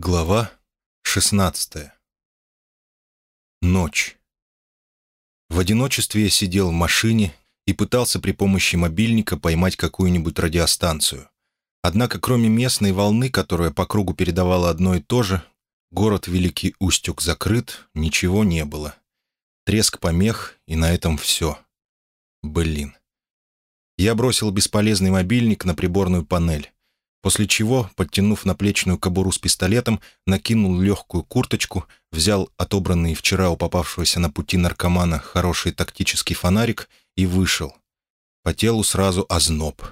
Глава 16 Ночь. В одиночестве я сидел в машине и пытался при помощи мобильника поймать какую-нибудь радиостанцию. Однако кроме местной волны, которая по кругу передавала одно и то же, город Великий Устюг закрыт, ничего не было. Треск помех, и на этом все. Блин. Я бросил бесполезный мобильник на приборную панель после чего, подтянув наплечную кобуру с пистолетом, накинул легкую курточку, взял отобранный вчера у попавшегося на пути наркомана хороший тактический фонарик и вышел. По телу сразу озноб.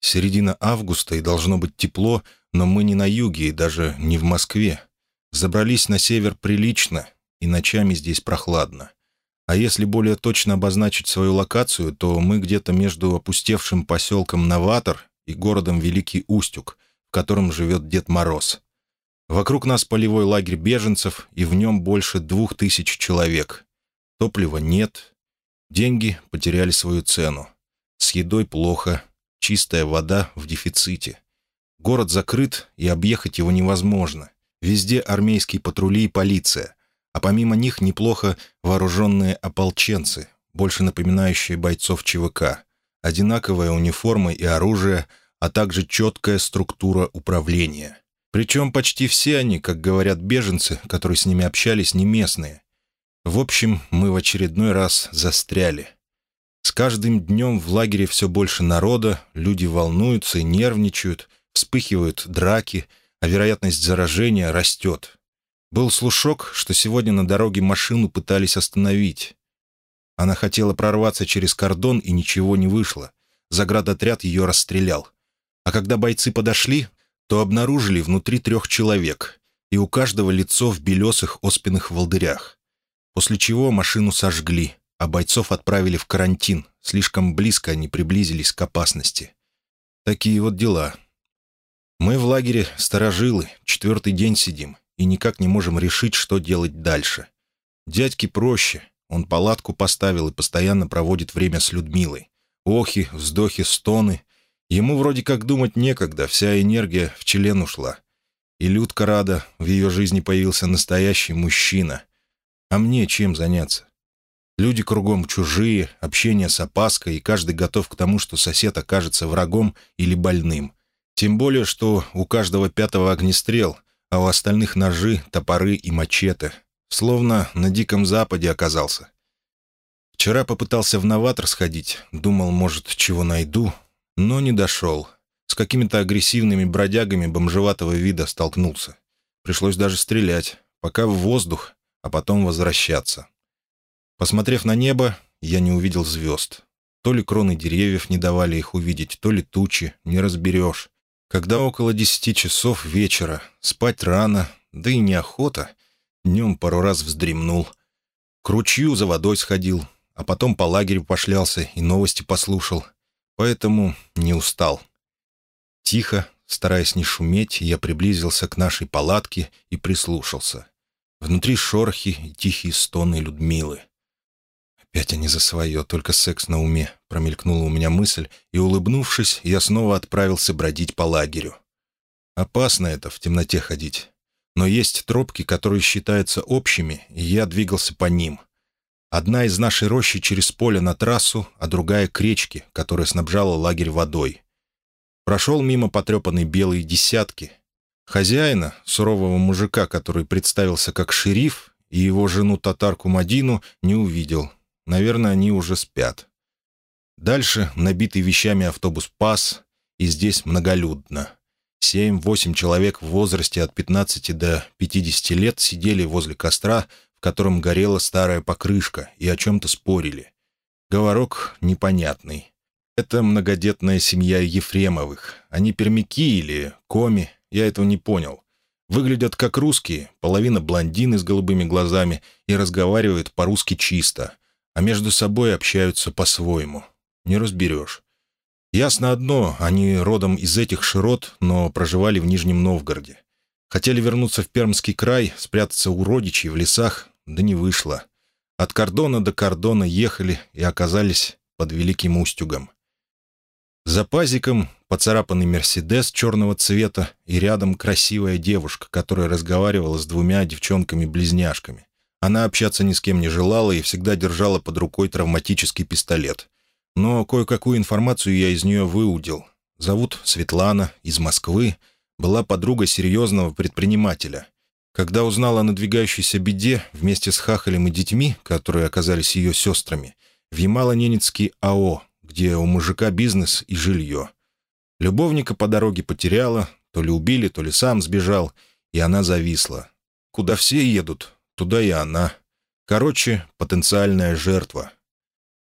Середина августа, и должно быть тепло, но мы не на юге и даже не в Москве. Забрались на север прилично, и ночами здесь прохладно. А если более точно обозначить свою локацию, то мы где-то между опустевшим поселком Новатор и городом Великий Устюг, в котором живет Дед Мороз. Вокруг нас полевой лагерь беженцев, и в нем больше двух тысяч человек. Топлива нет, деньги потеряли свою цену. С едой плохо, чистая вода в дефиците. Город закрыт, и объехать его невозможно. Везде армейские патрули и полиция, а помимо них неплохо вооруженные ополченцы, больше напоминающие бойцов ЧВК одинаковая униформа и оружие, а также четкая структура управления. Причем почти все они, как говорят беженцы, которые с ними общались, не местные. В общем, мы в очередной раз застряли. С каждым днем в лагере все больше народа, люди волнуются и нервничают, вспыхивают драки, а вероятность заражения растет. Был слушок, что сегодня на дороге машину пытались остановить. Она хотела прорваться через кордон, и ничего не вышло. Заградотряд ее расстрелял. А когда бойцы подошли, то обнаружили внутри трех человек, и у каждого лицо в белесых оспенных волдырях. После чего машину сожгли, а бойцов отправили в карантин. Слишком близко они приблизились к опасности. Такие вот дела. Мы в лагере старожилы, четвертый день сидим, и никак не можем решить, что делать дальше. Дядьки проще — он палатку поставил и постоянно проводит время с Людмилой. Охи, вздохи, стоны. Ему вроде как думать некогда, вся энергия в член ушла. И Людка рада, в ее жизни появился настоящий мужчина. А мне чем заняться? Люди кругом чужие, общение с опаской, и каждый готов к тому, что сосед окажется врагом или больным. Тем более, что у каждого пятого огнестрел, а у остальных ножи, топоры и мачете. Словно на Диком Западе оказался. Вчера попытался в новатор сходить, думал, может, чего найду, но не дошел. С какими-то агрессивными бродягами бомжеватого вида столкнулся. Пришлось даже стрелять, пока в воздух, а потом возвращаться. Посмотрев на небо, я не увидел звезд. То ли кроны деревьев не давали их увидеть, то ли тучи, не разберешь. Когда около десяти часов вечера, спать рано, да и неохота — Днем пару раз вздремнул. К ручью за водой сходил, а потом по лагерю пошлялся и новости послушал. Поэтому не устал. Тихо, стараясь не шуметь, я приблизился к нашей палатке и прислушался. Внутри шорохи и тихие стоны Людмилы. «Опять они за свое, только секс на уме», — промелькнула у меня мысль, и, улыбнувшись, я снова отправился бродить по лагерю. Опасно это, в темноте ходить но есть тропки, которые считаются общими, и я двигался по ним. Одна из нашей рощи через поле на трассу, а другая к речке, которая снабжала лагерь водой. Прошел мимо потрепанной белой десятки. Хозяина, сурового мужика, который представился как шериф, и его жену татарку Мадину не увидел. Наверное, они уже спят. Дальше набитый вещами автобус пас, и здесь многолюдно. Семь-восемь человек в возрасте от 15 до 50 лет сидели возле костра, котором горела старая покрышка, и о чем-то спорили. Говорок непонятный. Это многодетная семья Ефремовых. Они пермяки или коми, я этого не понял. Выглядят как русские, половина блондины с голубыми глазами и разговаривают по-русски чисто, а между собой общаются по-своему. Не разберешь. Ясно одно, они родом из этих широт, но проживали в Нижнем Новгороде. Хотели вернуться в Пермский край, спрятаться у родичей в лесах, да не вышло. От кордона до кордона ехали и оказались под Великим Устюгом. За пазиком поцарапанный «Мерседес» черного цвета и рядом красивая девушка, которая разговаривала с двумя девчонками-близняшками. Она общаться ни с кем не желала и всегда держала под рукой травматический пистолет. Но кое-какую информацию я из нее выудил. Зовут Светлана, из Москвы, была подруга серьезного предпринимателя. Когда узнала о надвигающейся беде, вместе с Хахалем и детьми, которые оказались ее сестрами, в Ямало-Ненецкий АО, где у мужика бизнес и жилье. Любовника по дороге потеряла, то ли убили, то ли сам сбежал, и она зависла. Куда все едут, туда и она. Короче, потенциальная жертва.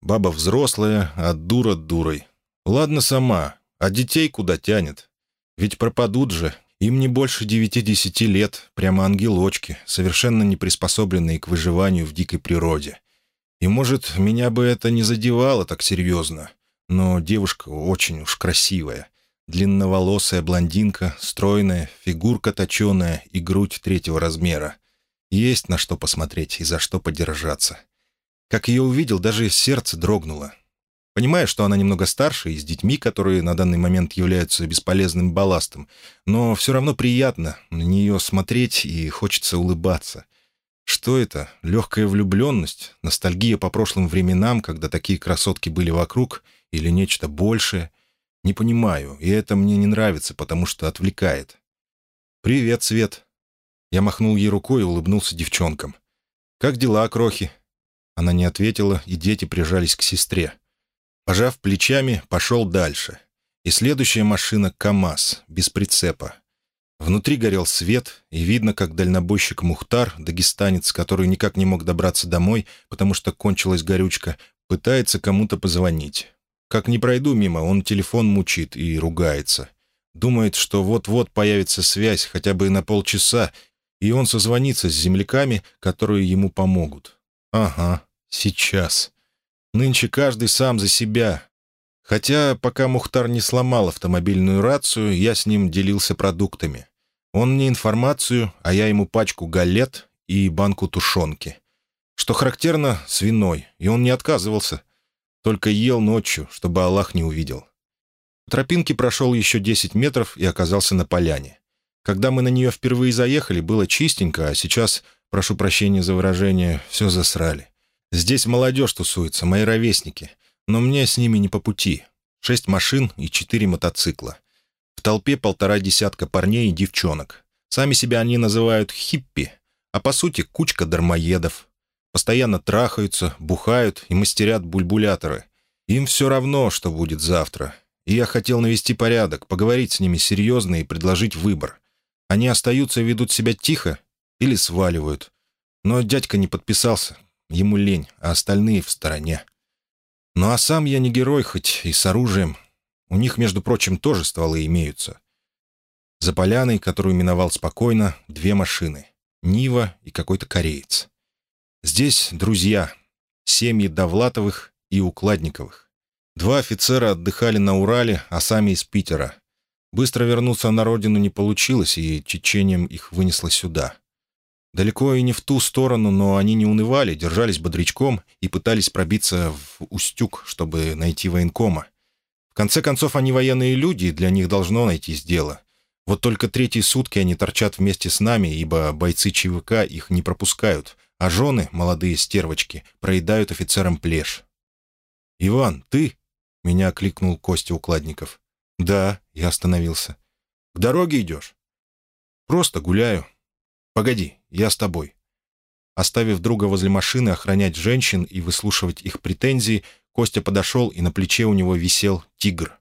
Баба взрослая, а дура дурой. Ладно сама, а детей куда тянет? Ведь пропадут же. Им не больше девяти-десяти лет, прямо ангелочки, совершенно не приспособленные к выживанию в дикой природе. И, может, меня бы это не задевало так серьезно. Но девушка очень уж красивая. Длинноволосая блондинка, стройная, фигурка точеная и грудь третьего размера. Есть на что посмотреть и за что подержаться. Как ее увидел, даже сердце дрогнуло. Понимаю, что она немного старше и с детьми, которые на данный момент являются бесполезным балластом, но все равно приятно на нее смотреть и хочется улыбаться. Что это? Легкая влюбленность? Ностальгия по прошлым временам, когда такие красотки были вокруг? Или нечто большее? Не понимаю, и это мне не нравится, потому что отвлекает. «Привет, Свет!» Я махнул ей рукой и улыбнулся девчонкам. «Как дела, крохи?» Она не ответила, и дети прижались к сестре. Пожав плечами, пошел дальше. И следующая машина — КАМАЗ, без прицепа. Внутри горел свет, и видно, как дальнобойщик Мухтар, дагестанец, который никак не мог добраться домой, потому что кончилась горючка, пытается кому-то позвонить. Как не пройду мимо, он телефон мучит и ругается. Думает, что вот-вот появится связь хотя бы на полчаса, и он созвонится с земляками, которые ему помогут. Ага, сейчас. Нынче каждый сам за себя, Хотя, пока Мухтар не сломал автомобильную рацию, я с ним делился продуктами. Он мне информацию, а я ему пачку галет и банку тушенки. Что характерно, свиной, и он не отказывался. Только ел ночью, чтобы Аллах не увидел. По тропинке прошел еще 10 метров и оказался на поляне. Когда мы на нее впервые заехали, было чистенько, а сейчас, прошу прощения за выражение, все засрали. Здесь молодежь тусуется, мои ровесники — но мне с ними не по пути. Шесть машин и четыре мотоцикла. В толпе полтора десятка парней и девчонок. Сами себя они называют хиппи, а по сути кучка дармоедов. Постоянно трахаются, бухают и мастерят бульбуляторы. Им все равно, что будет завтра. И я хотел навести порядок, поговорить с ними серьезно и предложить выбор. Они остаются и ведут себя тихо или сваливают. Но дядька не подписался, ему лень, а остальные в стороне. Ну а сам я не герой, хоть и с оружием. У них, между прочим, тоже стволы имеются. За поляной, которую миновал спокойно, две машины. Нива и какой-то кореец. Здесь друзья, семьи Довлатовых и Укладниковых. Два офицера отдыхали на Урале, а сами из Питера. Быстро вернуться на родину не получилось, и течением их вынесло сюда. Далеко и не в ту сторону, но они не унывали, держались бодрячком и пытались пробиться в Устюг, чтобы найти военкома. В конце концов, они военные люди, и для них должно найтись дело. Вот только третьи сутки они торчат вместе с нами, ибо бойцы ЧВК их не пропускают, а жены, молодые стервочки, проедают офицерам плешь. «Иван, ты?» — меня окликнул Костя Укладников. «Да», — я остановился. «К дороге идешь?» «Просто гуляю», «Погоди, я с тобой». Оставив друга возле машины охранять женщин и выслушивать их претензии, Костя подошел, и на плече у него висел тигр.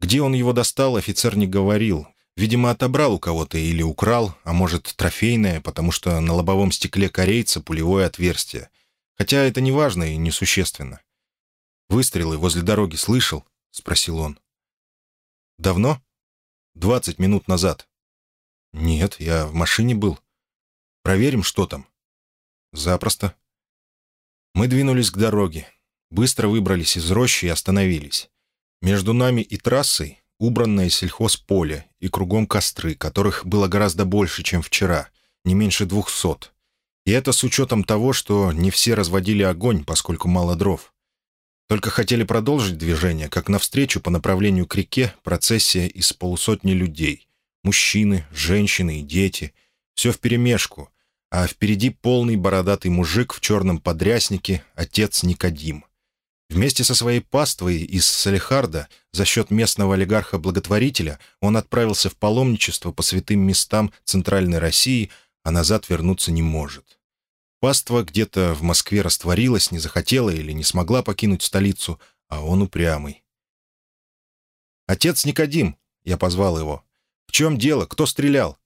Где он его достал, офицер не говорил. Видимо, отобрал у кого-то или украл, а может, трофейное, потому что на лобовом стекле корейца пулевое отверстие. Хотя это не важно и несущественно. «Выстрелы возле дороги слышал?» — спросил он. «Давно?» «Двадцать минут назад». «Нет, я в машине был». Проверим, что там». «Запросто». Мы двинулись к дороге. Быстро выбрались из рощи и остановились. Между нами и трассой убранное сельхозполе и кругом костры, которых было гораздо больше, чем вчера, не меньше двухсот. И это с учетом того, что не все разводили огонь, поскольку мало дров. Только хотели продолжить движение, как навстречу по направлению к реке процессия из полусотни людей. Мужчины, женщины и дети. Все вперемешку. А впереди полный бородатый мужик в черном подряснике, отец Никодим. Вместе со своей паствой из Салихарда за счет местного олигарха-благотворителя он отправился в паломничество по святым местам Центральной России, а назад вернуться не может. Паства где-то в Москве растворилась, не захотела или не смогла покинуть столицу, а он упрямый. «Отец Никодим!» — я позвал его. «В чем дело? Кто стрелял?»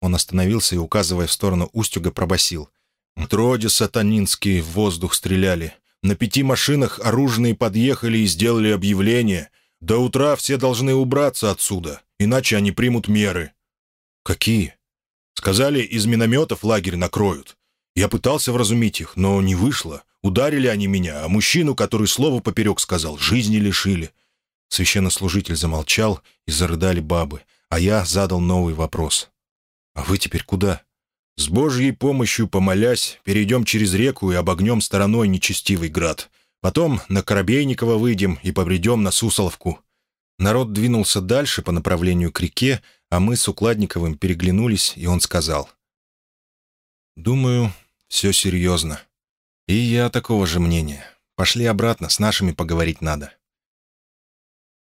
Он остановился и, указывая в сторону Устюга, пробасил: «Троде сатанинские в воздух стреляли. На пяти машинах оружные подъехали и сделали объявление. До утра все должны убраться отсюда, иначе они примут меры». «Какие?» «Сказали, из минометов лагерь накроют. Я пытался вразумить их, но не вышло. Ударили они меня, а мужчину, который слово поперек сказал, жизни лишили». Священнослужитель замолчал, и зарыдали бабы, а я задал новый вопрос. «А вы теперь куда?» «С Божьей помощью, помолясь, перейдем через реку и обогнем стороной нечестивый град. Потом на Коробейниково выйдем и побредем на Сусоловку». Народ двинулся дальше по направлению к реке, а мы с Укладниковым переглянулись, и он сказал. «Думаю, все серьезно. И я такого же мнения. Пошли обратно, с нашими поговорить надо.